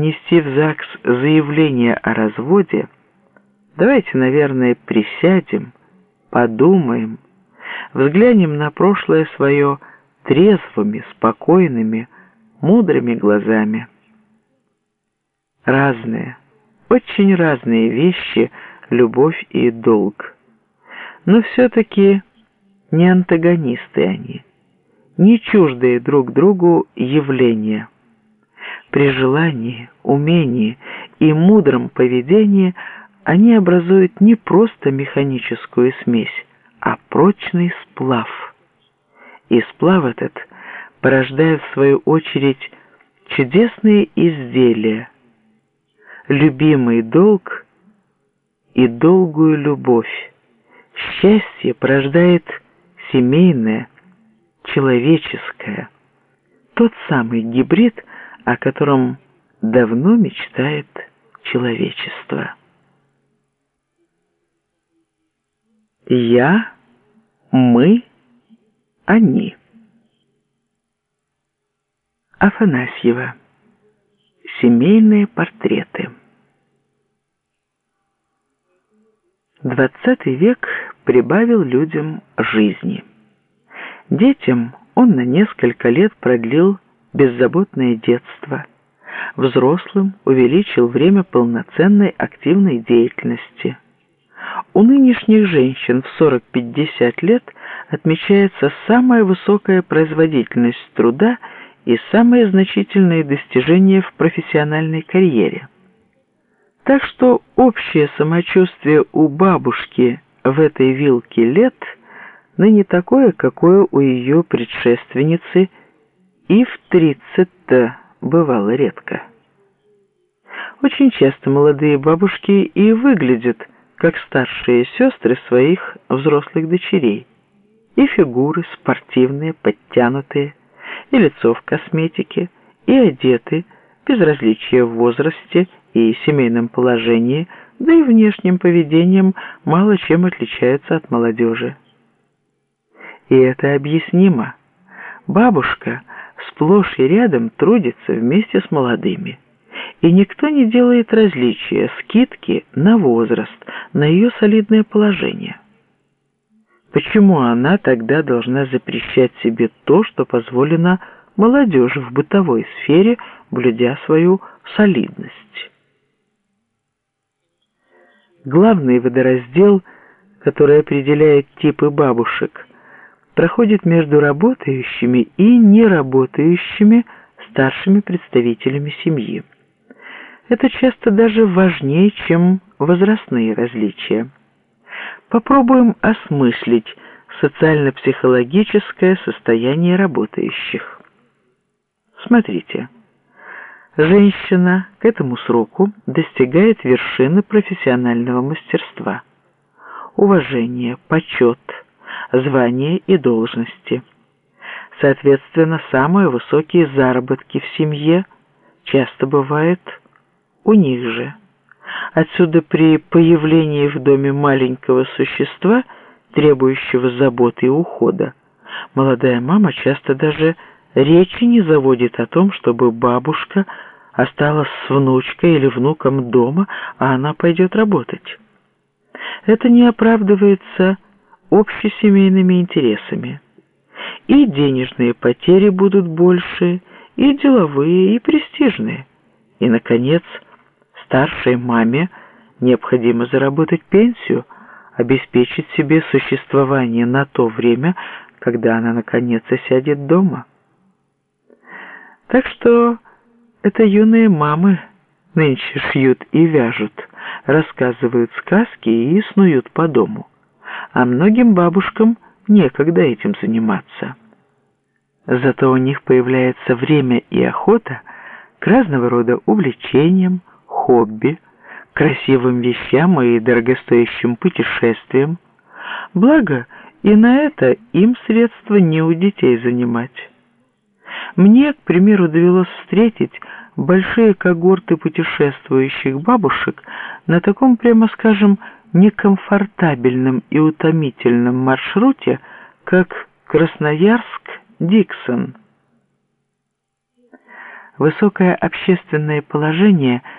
нести в ЗАГС заявление о разводе, давайте, наверное, присядем, подумаем, взглянем на прошлое свое трезвыми, спокойными, мудрыми глазами. Разные, очень разные вещи любовь и долг. Но все-таки не антагонисты они, не чуждые друг другу явления. При желании, умении и мудром поведении они образуют не просто механическую смесь, а прочный сплав. И сплав этот порождает в свою очередь чудесные изделия, любимый долг и долгую любовь. Счастье порождает семейное, человеческое, тот самый гибрид, о котором давно мечтает человечество. Я, мы, они. Афанасьева. Семейные портреты. Двадцатый век прибавил людям жизни. Детям он на несколько лет продлил беззаботное детство. Взрослым увеличил время полноценной активной деятельности. У нынешних женщин в 40-50 лет отмечается самая высокая производительность труда и самые значительные достижения в профессиональной карьере. Так что общее самочувствие у бабушки в этой вилке лет ныне такое, какое у ее предшественницы и в тридцать-то бывало редко. Очень часто молодые бабушки и выглядят как старшие сестры своих взрослых дочерей. И фигуры спортивные, подтянутые, и лицо в косметике, и одеты, без различия в возрасте и семейном положении, да и внешним поведением мало чем отличаются от молодежи. И это объяснимо. Бабушка сплошь и рядом трудится вместе с молодыми. И никто не делает различия, скидки на возраст, на ее солидное положение. Почему она тогда должна запрещать себе то, что позволено молодежи в бытовой сфере, блюдя свою солидность? Главный водораздел, который определяет типы бабушек, проходит между работающими и неработающими старшими представителями семьи. Это часто даже важнее, чем возрастные различия. Попробуем осмыслить социально-психологическое состояние работающих. Смотрите. Женщина к этому сроку достигает вершины профессионального мастерства. Уважение, почет, звание и должности. Соответственно, самые высокие заработки в семье часто бывают у них же. Отсюда при появлении в доме маленького существа, требующего заботы и ухода, молодая мама часто даже речи не заводит о том, чтобы бабушка осталась с внучкой или внуком дома, а она пойдет работать. Это не оправдывается общесемейными интересами. И денежные потери будут больше, и деловые, и престижные. И, наконец, старшей маме необходимо заработать пенсию, обеспечить себе существование на то время, когда она наконец осядет дома. Так что это юные мамы нынче шьют и вяжут, рассказывают сказки и снуют по дому. А многим бабушкам некогда этим заниматься. Зато у них появляется время и охота к разного рода увлечениям, хобби, красивым вещам и дорогостоящим путешествиям. Благо, и на это им средства не у детей занимать. Мне, к примеру, довелось встретить большие когорты путешествующих бабушек на таком, прямо скажем, некомфортабельном и утомительном маршруте, как Красноярск-Диксон. Высокое общественное положение –